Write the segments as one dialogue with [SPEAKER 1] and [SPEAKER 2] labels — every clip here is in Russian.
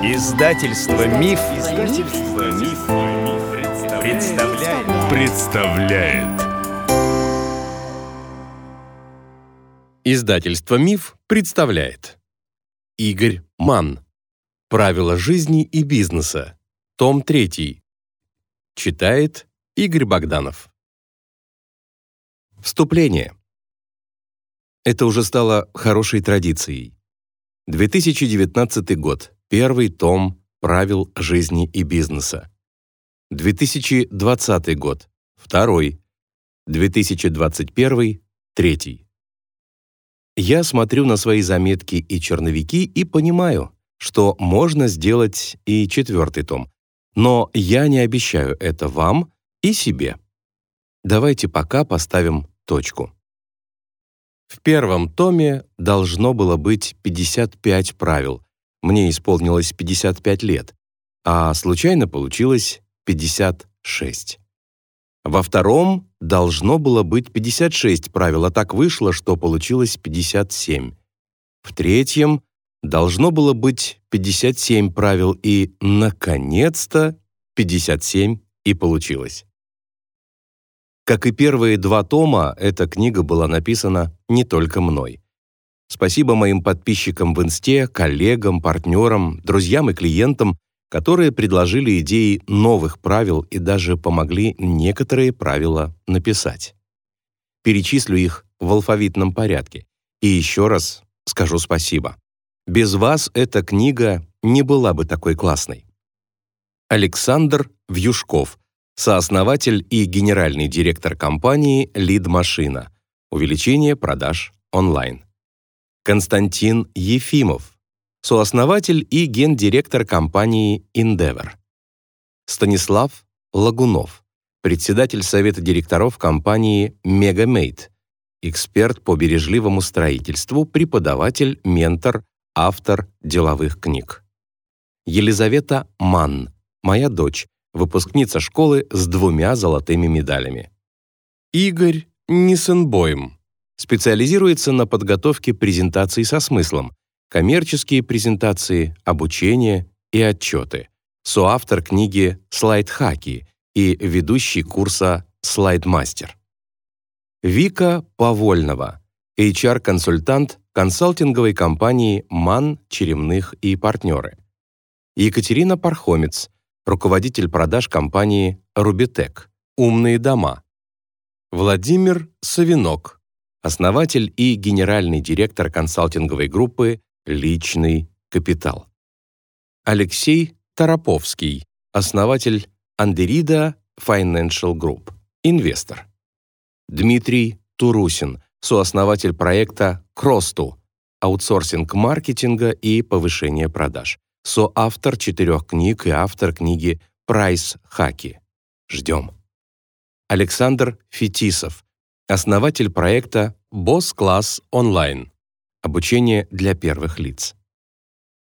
[SPEAKER 1] Издательство Миф, Издательство Миф, представляет. представляет. Издательство Миф представляет. Игорь Ман. Правила жизни и бизнеса. Том 3. Читает Игорь Богданов. Вступление. Это уже стало хорошей традицией. 2019 год. Первый том правил жизни и бизнеса. 2020 год. Второй. 2021 третий. Я смотрю на свои заметки и черновики и понимаю, что можно сделать и четвертый том. Но я не обещаю это вам и себе. Давайте пока поставим точку. В первом томе должно было быть 55 правил, мне исполнилось 55 лет, а случайно получилось 56. Во втором должно было быть 56 правил, а так вышло, что получилось 57. В третьем должно было быть 57 правил, и, наконец-то, 57 и получилось. Как и первые два тома, эта книга была написана не только мной. Спасибо моим подписчикам в Инсте, коллегам, партнерам, друзьям и клиентам, которые предложили идеи новых правил и даже помогли некоторые правила написать. Перечислю их в алфавитном порядке. И еще раз скажу спасибо. Без вас эта книга не была бы такой классной. Александр Вьюшков, сооснователь и генеральный директор компании «Лид Машина», увеличение продаж онлайн. Константин Ефимов, сооснователь и гендиректор компании Endeavor. Станислав Лагунов, председатель совета директоров компании Megamate, эксперт по бережливому строительству, преподаватель, ментор, автор деловых книг. Елизавета Манн, моя дочь, выпускница школы с двумя золотыми медалями. Игорь Ниссенбойм, специализируется на подготовке презентаций со смыслом, коммерческие презентации, обучение и отчеты. Соавтор книги «Слайдхаки» и ведущий курса «Слайдмастер». Вика Повольнова, HR-консультант консалтинговой компании «МАН», «Черемных» и партнеры. Екатерина Пархомец, руководитель продаж компании «Рубитек», «Умные дома». Владимир Савинок, основатель и генеральный директор консалтинговой группы «Личный капитал». Алексей Тороповский, основатель Андерида Financial Group, инвестор. Дмитрий Турусин, сооснователь проекта Кросту, аутсорсинг маркетинга и повышение продаж, соавтор четырех книг и автор книги «Прайс Хаки». Ждем. Александр Фетисов, основатель проекта Boss Class Online. Обучение для первых лиц.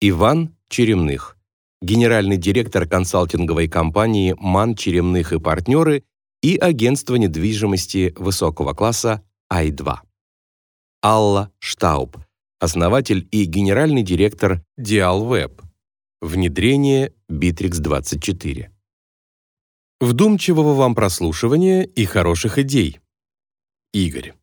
[SPEAKER 1] Иван Черемных, генеральный директор консалтинговой компании «Ман Черемных и партнеры» и агентства недвижимости высокого класса «Ай-2». Алла Штауб, основатель и генеральный директор Dialweb. Внедрение Bittrex24. Вдумчивого вам прослушивания и хороших идей. Игорь.